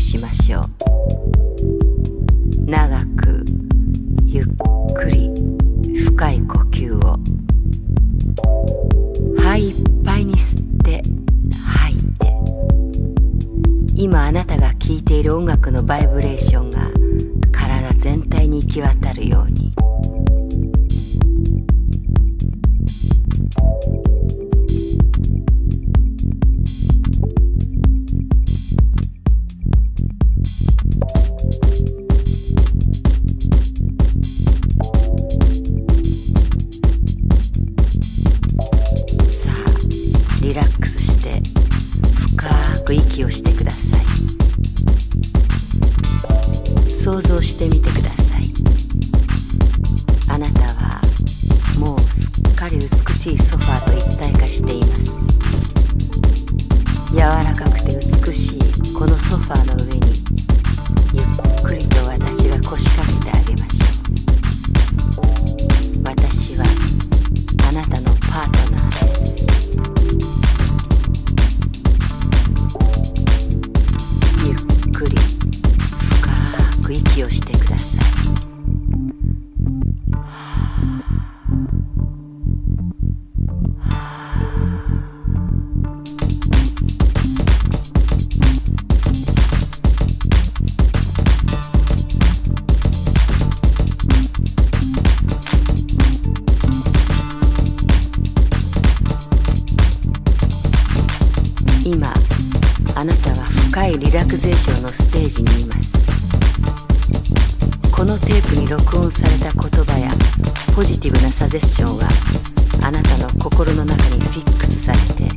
しましょう。長くゆっくり深い呼吸を。肺いっぱいに吸って吐いて。今あなたが聴いている音楽のバイブレーションが体全体に行き渡るように。気をしてください。想像してみてください。あなたはもうすっかり美しいソファーと一体化しています。柔らかくて美しいこのソファーの上今あなたは深いリラクゼーションのステージにいます。このテープに録音された言葉やポジティブなサジェッションはあなたの心の中にフィックスされて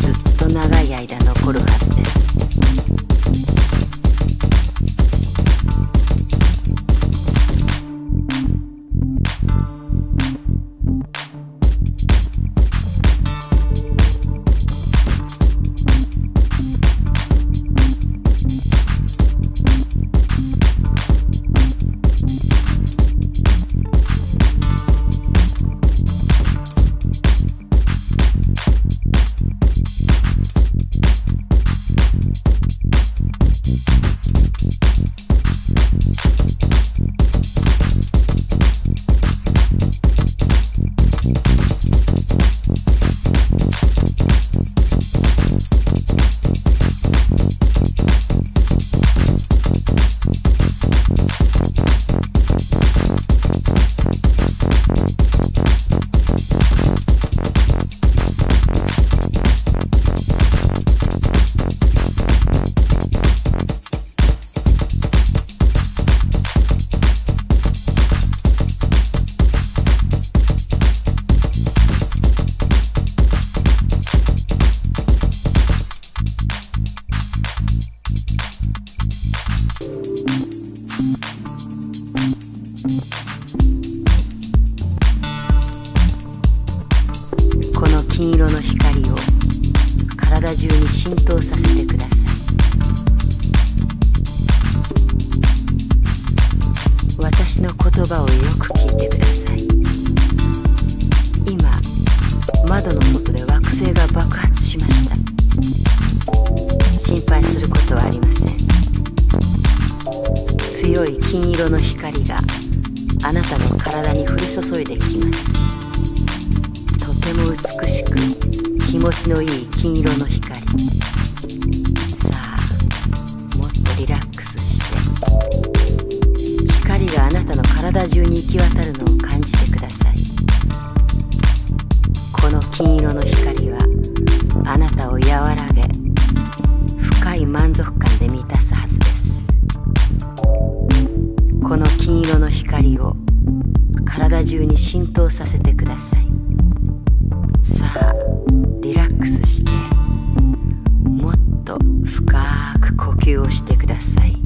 ずっと長い間残るはずです。この金色の光を体中に浸透させてください。私の言葉をよく聞いてください。今窓の外で惑星が爆発しました。心配することはありません。強い金色の光がなたの体に降り注いできますとても美しく気持ちのいい金色の光さあもっとリラックスして光があなたの体中に行き渡るのを感じてください。この金色の光はあなたを和らげ深い満足感で満たすはずです。この金色の光を体中に浸透させてください。さあリラックスしてもっと深く呼吸をしてください。